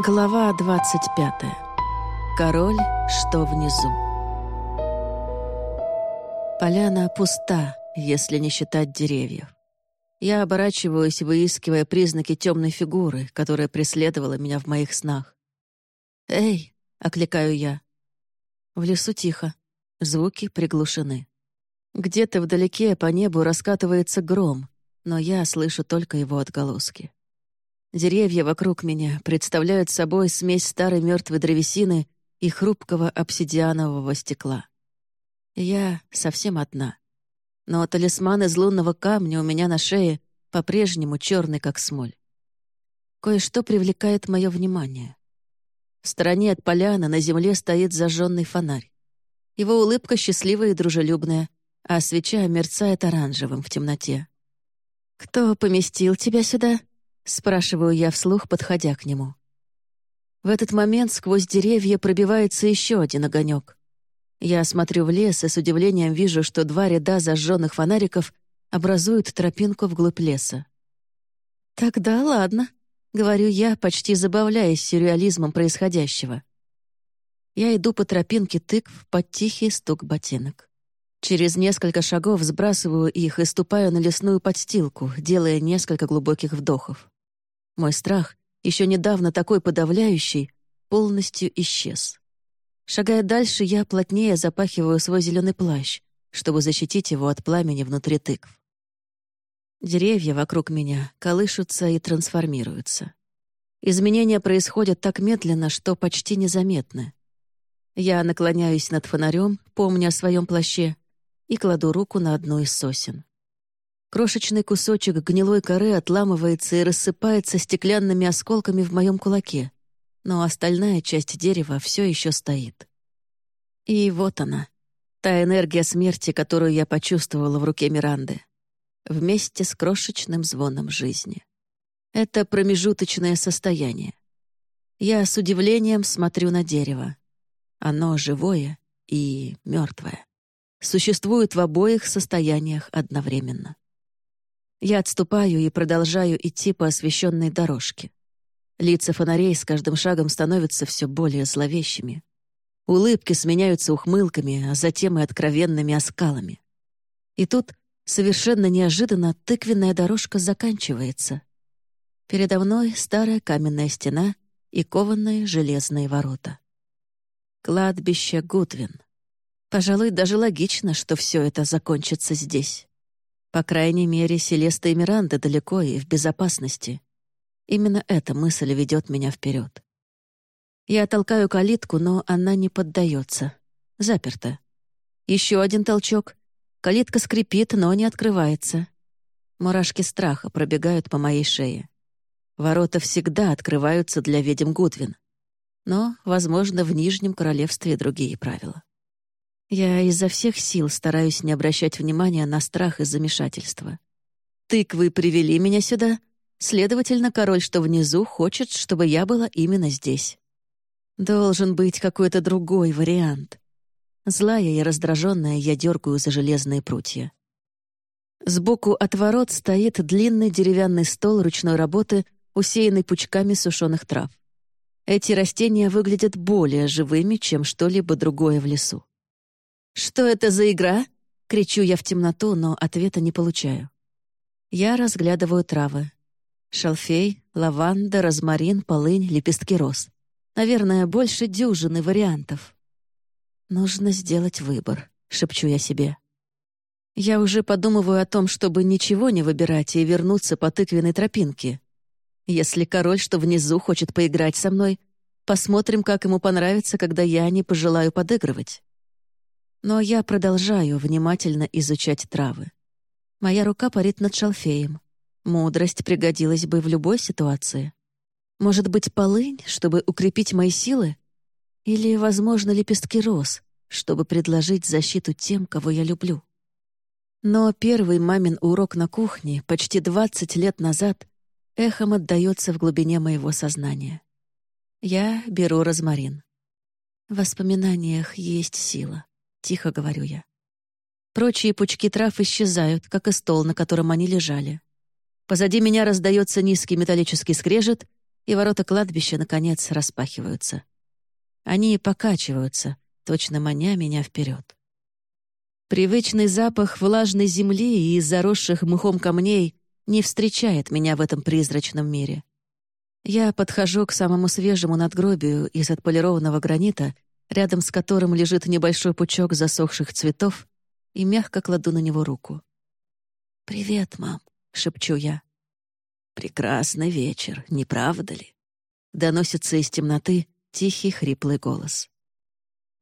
Глава 25. Король, что внизу. Поляна пуста, если не считать деревьев. Я оборачиваюсь, выискивая признаки темной фигуры, которая преследовала меня в моих снах. «Эй!» — окликаю я. В лесу тихо, звуки приглушены. Где-то вдалеке по небу раскатывается гром, но я слышу только его отголоски. Деревья вокруг меня представляют собой смесь старой мертвой древесины и хрупкого обсидианового стекла. Я совсем одна. Но талисман из лунного камня у меня на шее по-прежнему черный, как смоль. Кое-что привлекает мое внимание. В стороне от поляны на земле стоит зажженный фонарь. Его улыбка счастливая и дружелюбная, а свеча мерцает оранжевым в темноте. «Кто поместил тебя сюда?» Спрашиваю я вслух, подходя к нему. В этот момент сквозь деревья пробивается еще один огонек. Я смотрю в лес и с удивлением вижу, что два ряда зажженных фонариков образуют тропинку вглубь леса. «Тогда ладно», — говорю я, почти забавляясь сюрреализмом происходящего. Я иду по тропинке тыкв под тихий стук ботинок. Через несколько шагов сбрасываю их и ступаю на лесную подстилку, делая несколько глубоких вдохов. Мой страх, еще недавно такой подавляющий, полностью исчез. Шагая дальше, я плотнее запахиваю свой зеленый плащ, чтобы защитить его от пламени внутри тыкв. Деревья вокруг меня колышутся и трансформируются. Изменения происходят так медленно, что почти незаметны. Я наклоняюсь над фонарем, помня о своем плаще, и кладу руку на одну из сосен. Крошечный кусочек гнилой коры отламывается и рассыпается стеклянными осколками в моем кулаке, но остальная часть дерева все еще стоит. И вот она, та энергия смерти, которую я почувствовала в руке Миранды, вместе с крошечным звоном жизни. Это промежуточное состояние. Я с удивлением смотрю на дерево. Оно живое и мертвое. Существует в обоих состояниях одновременно. Я отступаю и продолжаю идти по освещенной дорожке. Лица фонарей с каждым шагом становятся все более зловещими. Улыбки сменяются ухмылками, а затем и откровенными оскалами. И тут, совершенно неожиданно, тыквенная дорожка заканчивается. Передо мной старая каменная стена и кованные железные ворота. Кладбище Гудвин. Пожалуй, даже логично, что все это закончится здесь. По крайней мере, Селеста и Миранда далеко и в безопасности. Именно эта мысль ведет меня вперед. Я толкаю калитку, но она не поддается. Заперта. Еще один толчок. Калитка скрипит, но не открывается. Мурашки страха пробегают по моей шее. Ворота всегда открываются для ведьм Гудвин. Но, возможно, в Нижнем Королевстве другие правила. Я изо всех сил стараюсь не обращать внимания на страх и замешательство. Тыквы привели меня сюда, следовательно, король, что внизу, хочет, чтобы я была именно здесь. Должен быть какой-то другой вариант. Злая и раздраженная, я дергаю за железные прутья. Сбоку от ворот стоит длинный деревянный стол ручной работы, усеянный пучками сушеных трав. Эти растения выглядят более живыми, чем что-либо другое в лесу. «Что это за игра?» — кричу я в темноту, но ответа не получаю. Я разглядываю травы. Шалфей, лаванда, розмарин, полынь, лепестки роз. Наверное, больше дюжины вариантов. «Нужно сделать выбор», — шепчу я себе. Я уже подумываю о том, чтобы ничего не выбирать и вернуться по тыквенной тропинке. Если король, что внизу, хочет поиграть со мной, посмотрим, как ему понравится, когда я не пожелаю подыгрывать. Но я продолжаю внимательно изучать травы. Моя рука парит над шалфеем. Мудрость пригодилась бы в любой ситуации. Может быть, полынь, чтобы укрепить мои силы? Или, возможно, лепестки роз, чтобы предложить защиту тем, кого я люблю? Но первый мамин урок на кухне почти 20 лет назад эхом отдается в глубине моего сознания. Я беру розмарин. В воспоминаниях есть сила. — тихо говорю я. Прочие пучки трав исчезают, как и стол, на котором они лежали. Позади меня раздается низкий металлический скрежет, и ворота кладбища, наконец, распахиваются. Они покачиваются, точно маня меня вперед. Привычный запах влажной земли и заросших мхом камней не встречает меня в этом призрачном мире. Я подхожу к самому свежему надгробию из отполированного гранита, рядом с которым лежит небольшой пучок засохших цветов, и мягко кладу на него руку. «Привет, мам», — шепчу я. «Прекрасный вечер, не правда ли?» Доносится из темноты тихий хриплый голос.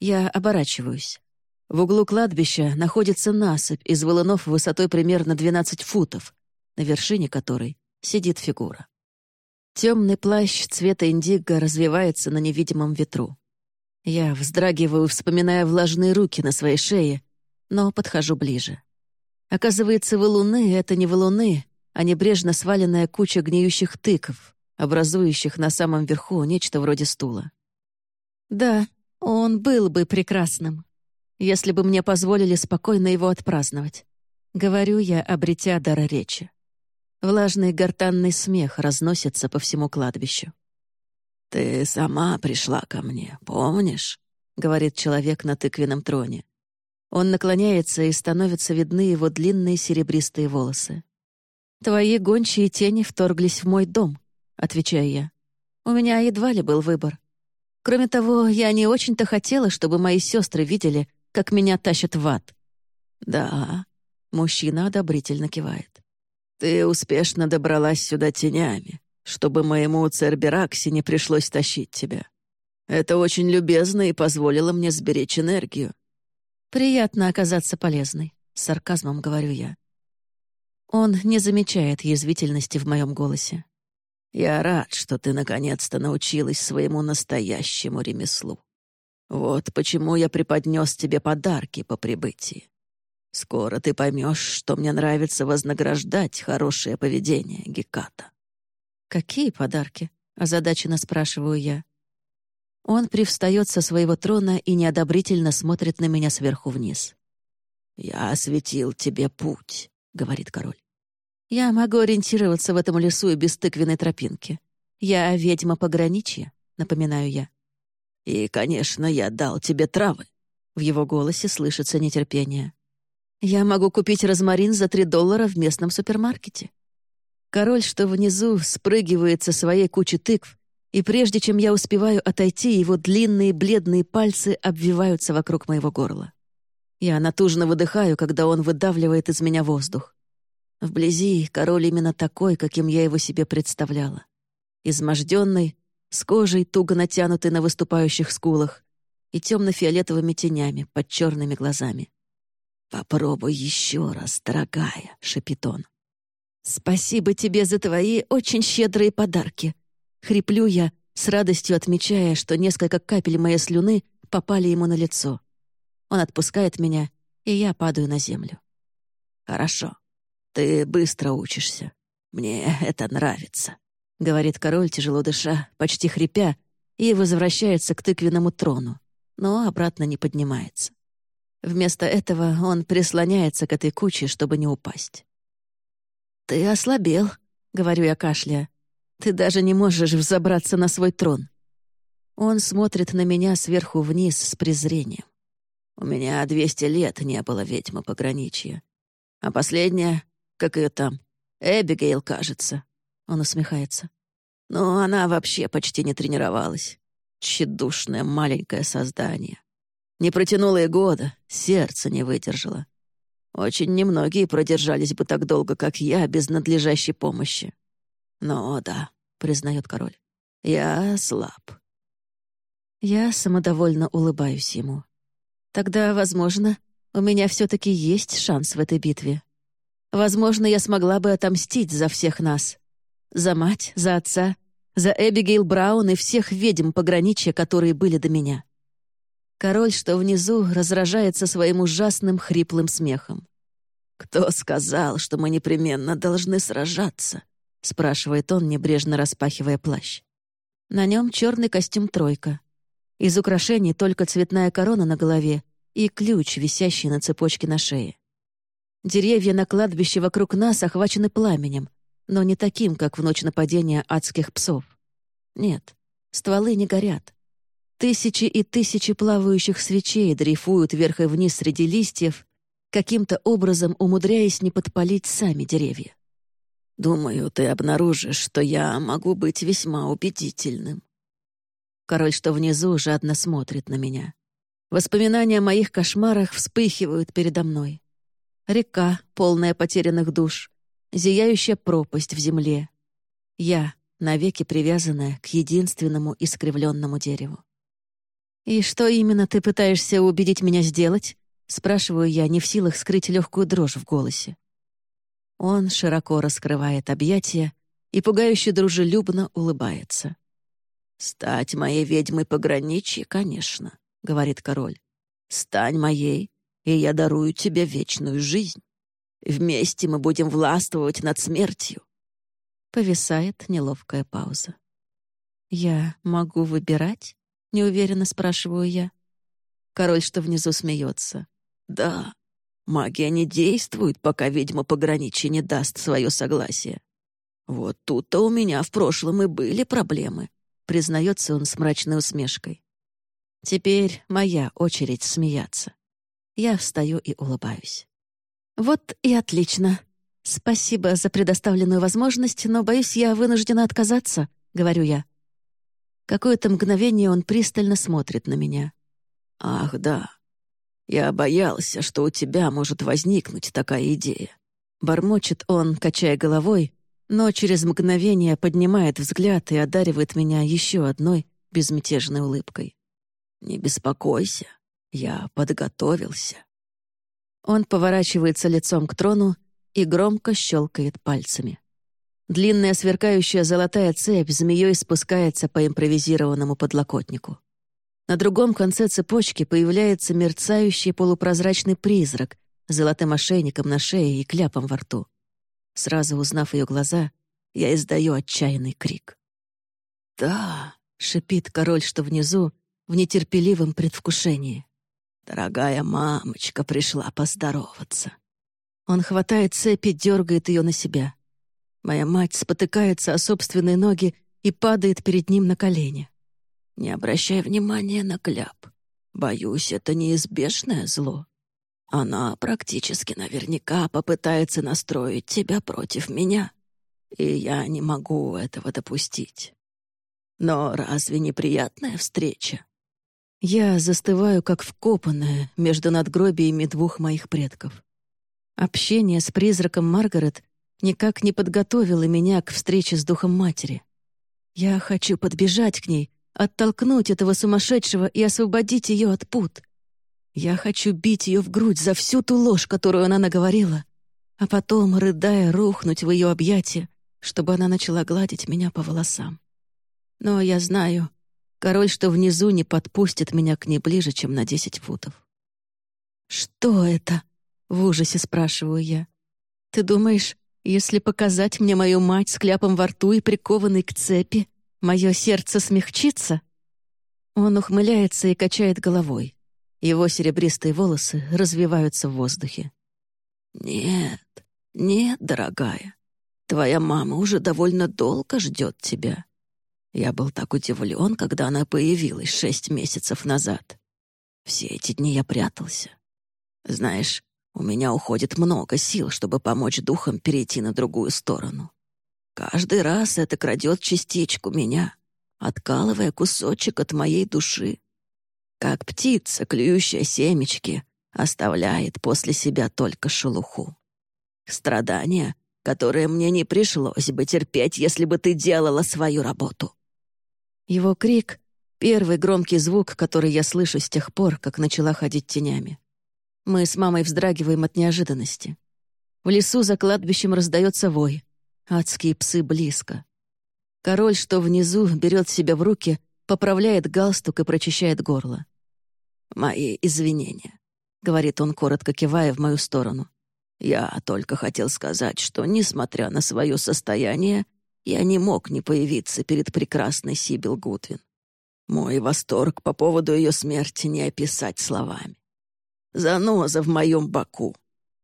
Я оборачиваюсь. В углу кладбища находится насыпь из валунов высотой примерно 12 футов, на вершине которой сидит фигура. Темный плащ цвета индиго развивается на невидимом ветру. Я вздрагиваю, вспоминая влажные руки на своей шее, но подхожу ближе. Оказывается, валуны — это не валуны, а небрежно сваленная куча гниющих тыков, образующих на самом верху нечто вроде стула. Да, он был бы прекрасным, если бы мне позволили спокойно его отпраздновать. Говорю я, обретя дар речи. Влажный гортанный смех разносится по всему кладбищу. «Ты сама пришла ко мне, помнишь?» — говорит человек на тыквенном троне. Он наклоняется, и становятся видны его длинные серебристые волосы. «Твои гончие тени вторглись в мой дом», — отвечаю я. «У меня едва ли был выбор. Кроме того, я не очень-то хотела, чтобы мои сестры видели, как меня тащат в ад». «Да», — мужчина одобрительно кивает. «Ты успешно добралась сюда тенями, чтобы моему Цербераксе не пришлось тащить тебя. Это очень любезно и позволило мне сберечь энергию. «Приятно оказаться полезной», — с сарказмом говорю я. Он не замечает язвительности в моем голосе. «Я рад, что ты наконец-то научилась своему настоящему ремеслу. Вот почему я преподнес тебе подарки по прибытии. Скоро ты поймешь, что мне нравится вознаграждать хорошее поведение Геката». «Какие подарки?» — озадаченно спрашиваю я. Он привстает со своего трона и неодобрительно смотрит на меня сверху вниз. «Я осветил тебе путь», — говорит король. «Я могу ориентироваться в этом лесу и без тыквенной тропинки. Я ведьма пограничья», — напоминаю я. «И, конечно, я дал тебе травы». В его голосе слышится нетерпение. «Я могу купить розмарин за три доллара в местном супермаркете». Король, что внизу, спрыгивает со своей кучи тыкв и прежде чем я успеваю отойти, его длинные бледные пальцы обвиваются вокруг моего горла. Я натужно выдыхаю, когда он выдавливает из меня воздух. Вблизи король именно такой, каким я его себе представляла. Изможденный, с кожей, туго натянутой на выступающих скулах, и темно-фиолетовыми тенями под черными глазами. «Попробуй еще раз, дорогая», — шепит он. «Спасибо тебе за твои очень щедрые подарки», Хриплю я, с радостью отмечая, что несколько капель моей слюны попали ему на лицо. Он отпускает меня, и я падаю на землю. «Хорошо. Ты быстро учишься. Мне это нравится», — говорит король, тяжело дыша, почти хрипя, и возвращается к тыквенному трону, но обратно не поднимается. Вместо этого он прислоняется к этой куче, чтобы не упасть. «Ты ослабел», — говорю я кашляя. Ты даже не можешь взобраться на свой трон». Он смотрит на меня сверху вниз с презрением. У меня двести лет не было ведьмы пограничья. А последняя, как ее там, Эбигейл, кажется. Он усмехается. Но она вообще почти не тренировалась. Тщедушное маленькое создание. Не протянула и года, сердце не выдержало. Очень немногие продержались бы так долго, как я, без надлежащей помощи. «Ну да», — признает король, — «я слаб». Я самодовольно улыбаюсь ему. Тогда, возможно, у меня все таки есть шанс в этой битве. Возможно, я смогла бы отомстить за всех нас. За мать, за отца, за Эбигейл Браун и всех ведьм пограничья, которые были до меня. Король, что внизу, разражается своим ужасным хриплым смехом. «Кто сказал, что мы непременно должны сражаться?» — спрашивает он, небрежно распахивая плащ. На нем черный костюм «тройка». Из украшений только цветная корона на голове и ключ, висящий на цепочке на шее. Деревья на кладбище вокруг нас охвачены пламенем, но не таким, как в ночь нападения адских псов. Нет, стволы не горят. Тысячи и тысячи плавающих свечей дрейфуют вверх и вниз среди листьев, каким-то образом умудряясь не подпалить сами деревья. Думаю, ты обнаружишь, что я могу быть весьма убедительным. Король, что внизу, жадно смотрит на меня. Воспоминания о моих кошмарах вспыхивают передо мной. Река, полная потерянных душ, зияющая пропасть в земле. Я, навеки привязанная к единственному искривленному дереву. «И что именно ты пытаешься убедить меня сделать?» — спрашиваю я, не в силах скрыть легкую дрожь в голосе. Он широко раскрывает объятия и пугающе дружелюбно улыбается. «Стать моей ведьмой пограничья, конечно», — говорит король. «Стань моей, и я дарую тебе вечную жизнь. Вместе мы будем властвовать над смертью». Повисает неловкая пауза. «Я могу выбирать?» — неуверенно спрашиваю я. Король, что внизу, смеется. «Да, магия не действует, пока ведьма пограничья не даст свое согласие. Вот тут-то у меня в прошлом и были проблемы», — признается он с мрачной усмешкой. «Теперь моя очередь смеяться. Я встаю и улыбаюсь. Вот и отлично. Спасибо за предоставленную возможность, но, боюсь, я вынуждена отказаться», — говорю я. Какое-то мгновение он пристально смотрит на меня. «Ах, да. Я боялся, что у тебя может возникнуть такая идея». Бормочет он, качая головой, но через мгновение поднимает взгляд и одаривает меня еще одной безмятежной улыбкой. «Не беспокойся, я подготовился». Он поворачивается лицом к трону и громко щелкает пальцами. Длинная сверкающая золотая цепь змеей спускается по импровизированному подлокотнику. На другом конце цепочки появляется мерцающий полупрозрачный призрак с золотым ошейником на шее и кляпом во рту. Сразу узнав ее глаза, я издаю отчаянный крик. «Да!» — шипит король, что внизу, в нетерпеливом предвкушении. «Дорогая мамочка пришла поздороваться». Он хватает цепь и дергает ее на себя. Моя мать спотыкается о собственные ноги и падает перед ним на колени. Не обращай внимания на кляп. Боюсь, это неизбежное зло. Она практически наверняка попытается настроить тебя против меня, и я не могу этого допустить. Но разве неприятная встреча? Я застываю, как вкопанная, между надгробиями двух моих предков. Общение с призраком Маргарет никак не подготовила меня к встрече с духом матери. Я хочу подбежать к ней, оттолкнуть этого сумасшедшего и освободить ее от пут. Я хочу бить ее в грудь за всю ту ложь, которую она наговорила, а потом, рыдая, рухнуть в ее объятия, чтобы она начала гладить меня по волосам. Но я знаю, король, что внизу не подпустит меня к ней ближе, чем на десять футов. «Что это?» — в ужасе спрашиваю я. «Ты думаешь, если показать мне мою мать с кляпом во рту и прикованной к цепи, мое сердце смягчится?» Он ухмыляется и качает головой. Его серебристые волосы развиваются в воздухе. «Нет, нет, дорогая. Твоя мама уже довольно долго ждет тебя. Я был так удивлен, когда она появилась шесть месяцев назад. Все эти дни я прятался. Знаешь, у меня уходит много сил, чтобы помочь духам перейти на другую сторону. Каждый раз это крадет частичку меня, откалывая кусочек от моей души. Как птица, клюющая семечки, оставляет после себя только шелуху. Страдания, которые мне не пришлось бы терпеть, если бы ты делала свою работу. Его крик — первый громкий звук, который я слышу с тех пор, как начала ходить тенями. Мы с мамой вздрагиваем от неожиданности. В лесу за кладбищем раздается вой. Адские псы близко. Король, что внизу, берет себя в руки, поправляет галстук и прочищает горло. «Мои извинения», — говорит он, коротко кивая в мою сторону. «Я только хотел сказать, что, несмотря на свое состояние, я не мог не появиться перед прекрасной Сибил Гудвин. Мой восторг по поводу ее смерти не описать словами заноза в моем боку.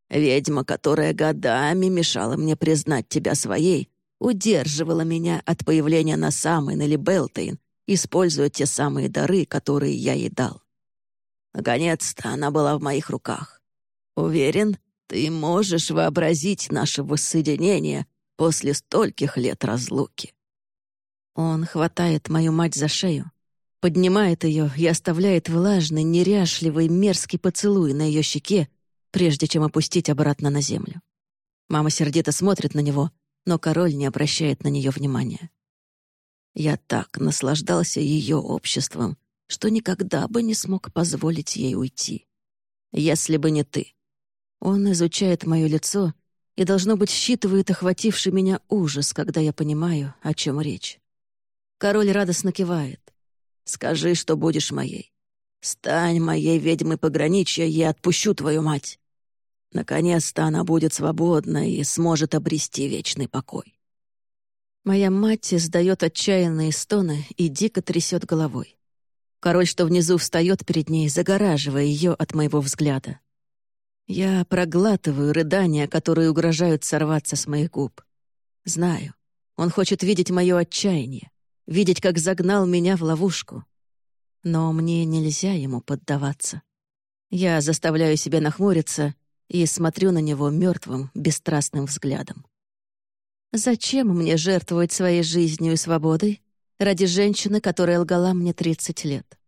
Ведьма, которая годами мешала мне признать тебя своей, удерживала меня от появления на Самайн или Белтейн, используя те самые дары, которые я ей дал. Наконец-то она была в моих руках. Уверен, ты можешь вообразить наше воссоединение после стольких лет разлуки. Он хватает мою мать за шею, поднимает ее и оставляет влажный, неряшливый, мерзкий поцелуй на ее щеке, прежде чем опустить обратно на землю. Мама сердито смотрит на него, но король не обращает на нее внимания. Я так наслаждался ее обществом, что никогда бы не смог позволить ей уйти. Если бы не ты. Он изучает мое лицо и, должно быть, считывает охвативший меня ужас, когда я понимаю, о чем речь. Король радостно кивает. «Скажи, что будешь моей. Стань моей ведьмой пограничья, я отпущу твою мать. Наконец-то она будет свободна и сможет обрести вечный покой». Моя мать издает отчаянные стоны и дико трясет головой. Король, что внизу, встает перед ней, загораживая ее от моего взгляда. Я проглатываю рыдания, которые угрожают сорваться с моих губ. Знаю, он хочет видеть мое отчаяние, видеть, как загнал меня в ловушку. Но мне нельзя ему поддаваться. Я заставляю себя нахмуриться и смотрю на него мертвым, бесстрастным взглядом. Зачем мне жертвовать своей жизнью и свободой ради женщины, которая лгала мне 30 лет?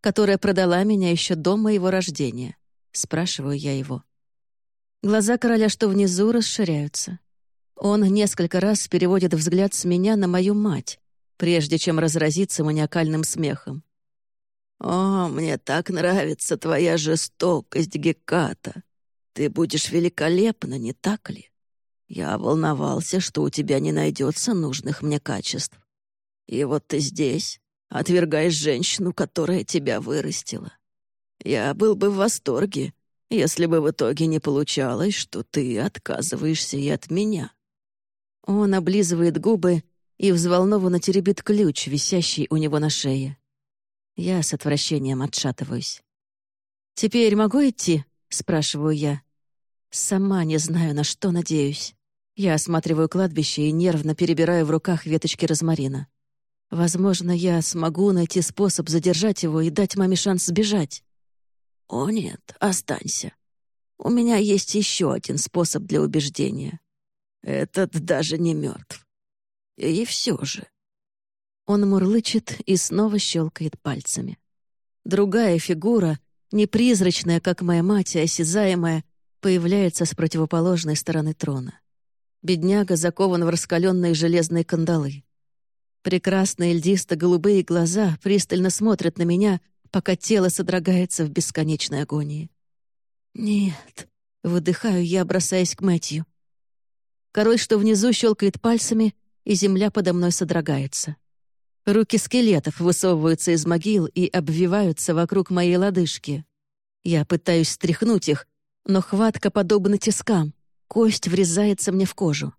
Которая продала меня еще до моего рождения? Спрашиваю я его. Глаза короля, что внизу, расширяются. Он несколько раз переводит взгляд с меня на мою мать, прежде чем разразиться маниакальным смехом. «О, мне так нравится твоя жестокость, Геката. Ты будешь великолепна, не так ли?» Я волновался, что у тебя не найдется нужных мне качеств. И вот ты здесь, отвергаешь женщину, которая тебя вырастила. Я был бы в восторге, если бы в итоге не получалось, что ты отказываешься и от меня». Он облизывает губы и взволнованно теребит ключ, висящий у него на шее. Я с отвращением отшатываюсь. «Теперь могу идти?» — спрашиваю я. Сама не знаю, на что надеюсь. Я осматриваю кладбище и нервно перебираю в руках веточки розмарина. Возможно, я смогу найти способ задержать его и дать маме шанс сбежать. О нет, останься. У меня есть еще один способ для убеждения. Этот даже не мертв. И все же. Он мурлычет и снова щелкает пальцами. Другая фигура, не призрачная, как моя мать, а осязаемая, появляется с противоположной стороны трона. Бедняга закован в раскаленные железные кандалы. Прекрасные льдисто-голубые глаза пристально смотрят на меня, пока тело содрогается в бесконечной агонии. «Нет», — выдыхаю я, бросаясь к Мэтью. Король, что внизу, щелкает пальцами, и земля подо мной содрогается. Руки скелетов высовываются из могил и обвиваются вокруг моей лодыжки. Я пытаюсь стряхнуть их, но хватка подобна тискам. Кость врезается мне в кожу.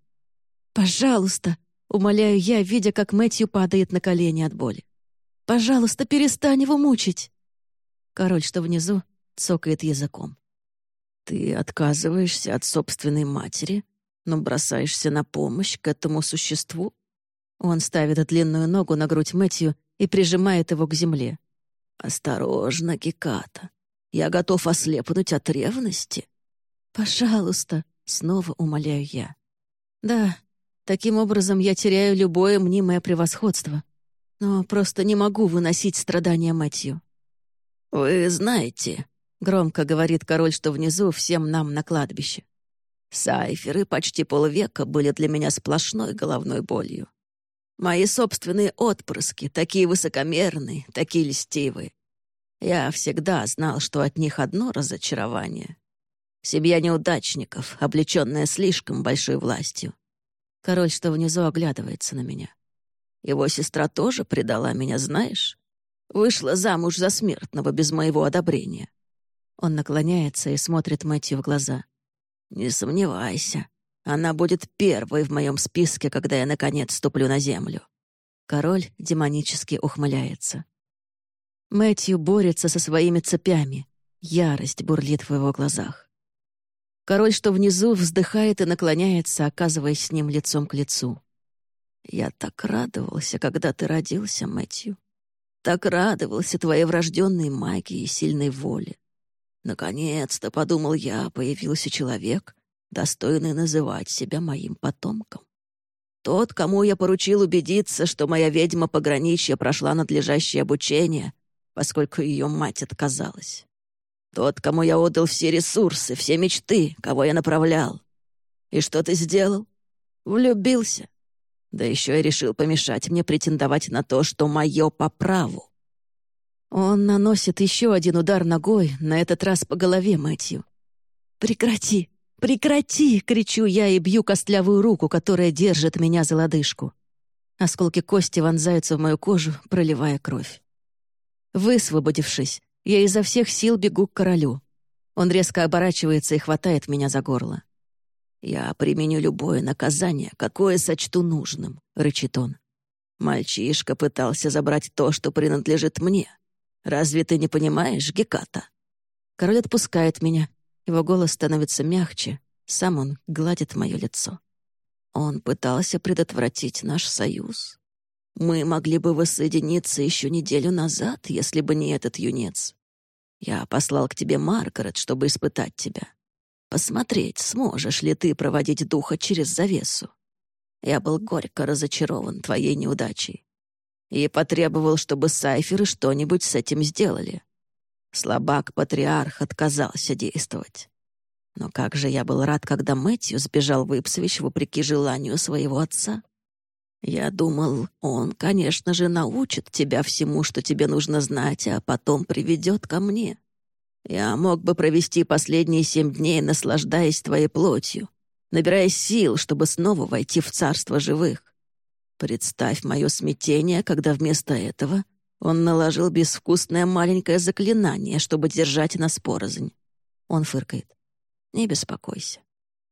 «Пожалуйста!» — умоляю я, видя, как Мэтью падает на колени от боли. «Пожалуйста, перестань его мучить!» Король, что внизу, цокает языком. «Ты отказываешься от собственной матери, но бросаешься на помощь к этому существу?» Он ставит длинную ногу на грудь Мэтью и прижимает его к земле. «Осторожно, Геката. Я готов ослепнуть от ревности». «Пожалуйста», Снова умоляю я. Да, таким образом я теряю любое мнимое превосходство. Но просто не могу выносить страдания Мэтью. «Вы знаете», — громко говорит король, что внизу всем нам на кладбище. «Сайферы почти полвека были для меня сплошной головной болью. Мои собственные отпрыски, такие высокомерные, такие льстивые. Я всегда знал, что от них одно разочарование. Семья неудачников, облеченная слишком большой властью. Король, что внизу, оглядывается на меня. Его сестра тоже предала меня, знаешь? Вышла замуж за смертного без моего одобрения. Он наклоняется и смотрит Мэтью в глаза. «Не сомневайся, она будет первой в моем списке, когда я, наконец, ступлю на землю». Король демонически ухмыляется. Мэтью борется со своими цепями. Ярость бурлит в его глазах. Король, что внизу, вздыхает и наклоняется, оказываясь с ним лицом к лицу. Я так радовался, когда ты родился, Мэтью. Так радовался твоей врожденной магии и сильной воле. Наконец-то, подумал я, появился человек, достойный называть себя моим потомком. Тот, кому я поручил убедиться, что моя ведьма пограничья прошла надлежащее обучение, поскольку ее мать отказалась. Тот, кому я отдал все ресурсы, все мечты, кого я направлял. И что ты сделал? Влюбился. Да еще и решил помешать мне претендовать на то, что мое по праву. Он наносит еще один удар ногой, на этот раз по голове Мэтью. «Прекрати! Прекрати!» — кричу я и бью костлявую руку, которая держит меня за лодыжку. Осколки кости вонзаются в мою кожу, проливая кровь. Высвободившись, я изо всех сил бегу к королю. Он резко оборачивается и хватает меня за горло. «Я применю любое наказание, какое сочту нужным», — рычит он. «Мальчишка пытался забрать то, что принадлежит мне. Разве ты не понимаешь, Геката?» Король отпускает меня. Его голос становится мягче. Сам он гладит мое лицо. Он пытался предотвратить наш союз. Мы могли бы воссоединиться еще неделю назад, если бы не этот юнец. Я послал к тебе Маргарет, чтобы испытать тебя. Посмотреть, сможешь ли ты проводить духа через завесу. Я был горько разочарован твоей неудачей и потребовал, чтобы сайферы что-нибудь с этим сделали. Слабак-патриарх отказался действовать. Но как же я был рад, когда Мэтью сбежал в Ипсвич вопреки желанию своего отца. Я думал, он, конечно же, научит тебя всему, что тебе нужно знать, а потом приведет ко мне. Я мог бы провести последние семь дней, наслаждаясь твоей плотью, набирая сил, чтобы снова войти в царство живых. Представь мое смятение, когда вместо этого он наложил безвкусное маленькое заклинание, чтобы держать нас порознь. Он фыркает. Не беспокойся.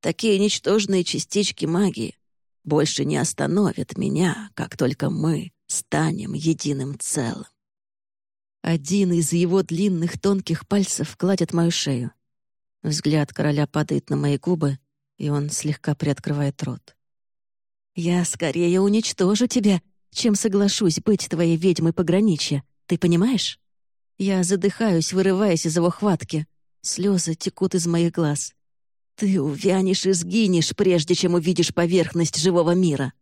Такие ничтожные частички магии больше не остановит меня, как только мы станем единым целым. Один из его длинных тонких пальцев кладет мою шею. Взгляд короля падает на мои губы, и он слегка приоткрывает рот. «Я скорее уничтожу тебя, чем соглашусь быть твоей ведьмой пограничья, ты понимаешь?» Я задыхаюсь, вырываясь из его хватки. Слезы текут из моих глаз. Ты увянешь и сгинешь, прежде чем увидишь поверхность живого мира.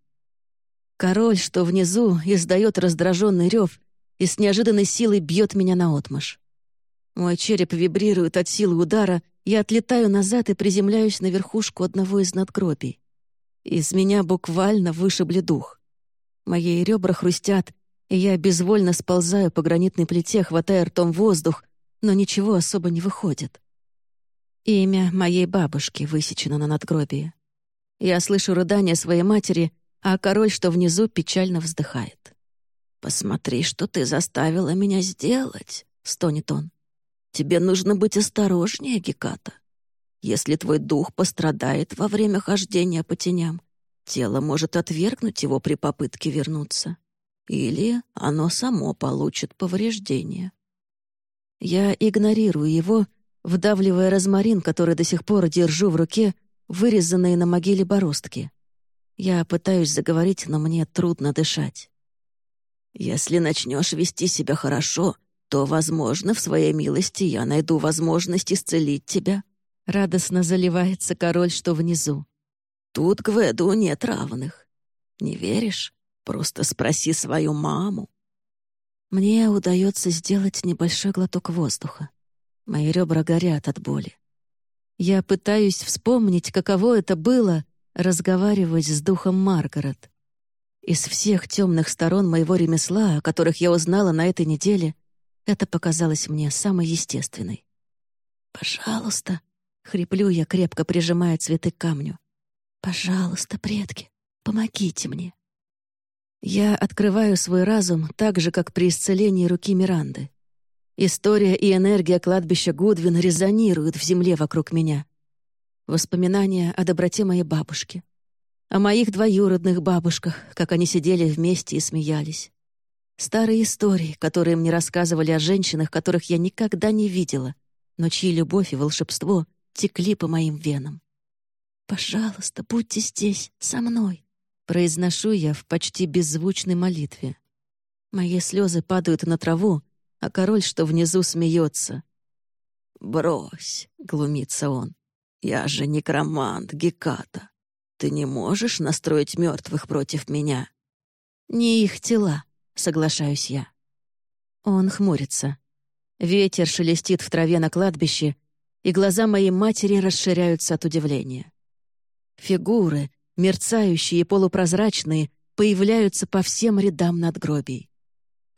Король, что внизу, издает раздраженный рев и с неожиданной силой бьет меня наотмашь. Мой череп вибрирует от силы удара, я отлетаю назад и приземляюсь на верхушку одного из надгробий. Из меня буквально вышибли дух. Мои ребра хрустят, и я безвольно сползаю по гранитной плите, хватая ртом воздух, но ничего особо не выходит. Имя моей бабушки высечено на надгробии. Я слышу рыдания своей матери, а король, что внизу, печально вздыхает. «Посмотри, что ты заставила меня сделать», — стонет он. «Тебе нужно быть осторожнее, Геката. Если твой дух пострадает во время хождения по теням, тело может отвергнуть его при попытке вернуться. Или оно само получит повреждения». Я игнорирую его вдавливая розмарин, который до сих пор держу в руке, вырезанные на могиле бороздки. Я пытаюсь заговорить, но мне трудно дышать. «Если начнешь вести себя хорошо, то, возможно, в своей милости я найду возможность исцелить тебя», — радостно заливается король, что внизу. «Тут Гведу нет равных. Не веришь? Просто спроси свою маму». Мне удается сделать небольшой глоток воздуха. Мои ребра горят от боли. Я пытаюсь вспомнить, каково это было разговаривать с духом Маргарет. Из всех темных сторон моего ремесла, о которых я узнала на этой неделе, это показалось мне самой естественной. «Пожалуйста», — хриплю я, крепко прижимая цветы к камню. «Пожалуйста, предки, помогите мне». Я открываю свой разум так же, как при исцелении руки Миранды. История и энергия кладбища Гудвин резонируют в земле вокруг меня. Воспоминания о доброте моей бабушки. О моих двоюродных бабушках, как они сидели вместе и смеялись. Старые истории, которые мне рассказывали о женщинах, которых я никогда не видела, но чьи любовь и волшебство текли по моим венам. «Пожалуйста, будьте здесь, со мной. Произношу я в почти беззвучной молитве. Мои слезы падают на траву, а король, что внизу, смеется. «Брось», — глумится он, — «я же некромант Геката. Ты не можешь настроить мертвых против меня?» «Не их тела», — соглашаюсь я. Он хмурится. Ветер шелестит в траве на кладбище, и глаза моей матери расширяются от удивления. Фигуры, мерцающие и полупрозрачные, появляются по всем рядам надгробий.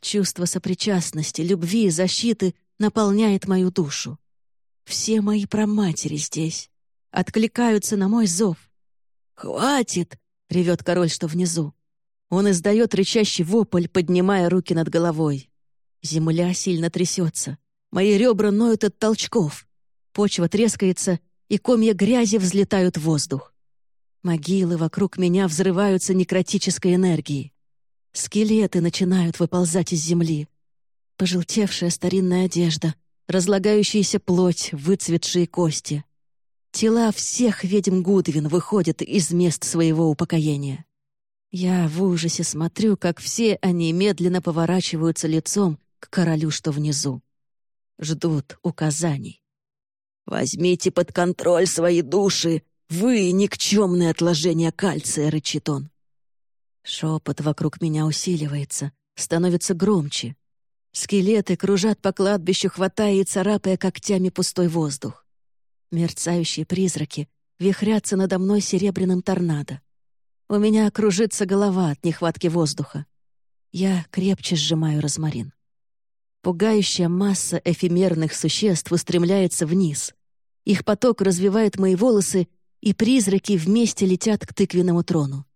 Чувство сопричастности, любви и защиты наполняет мою душу. Все мои праматери здесь. Откликаются на мой зов. «Хватит!» — ревет король, что внизу. Он издает рычащий вопль, поднимая руки над головой. Земля сильно трясется. Мои ребра ноют от толчков. Почва трескается, и комья грязи взлетают в воздух. Могилы вокруг меня взрываются некротической энергией. Скелеты начинают выползать из земли. Пожелтевшая старинная одежда, разлагающаяся плоть, выцветшие кости. Тела всех ведьм Гудвин выходят из мест своего упокоения. Я в ужасе смотрю, как все они медленно поворачиваются лицом к королю, что внизу. Ждут указаний. «Возьмите под контроль свои души! Вы — никчемное отложение кальция!» — рычит он. Шепот вокруг меня усиливается, становится громче. Скелеты кружат по кладбищу, хватая и царапая когтями пустой воздух. Мерцающие призраки вихрятся надо мной серебряным торнадо. У меня кружится голова от нехватки воздуха. Я крепче сжимаю розмарин. Пугающая масса эфемерных существ устремляется вниз. Их поток развивает мои волосы, и призраки вместе летят к тыквенному трону.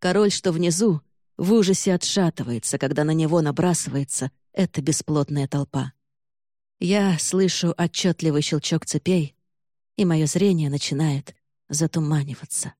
Король, что внизу, в ужасе отшатывается, когда на него набрасывается эта бесплотная толпа. Я слышу отчетливый щелчок цепей, и мое зрение начинает затуманиваться.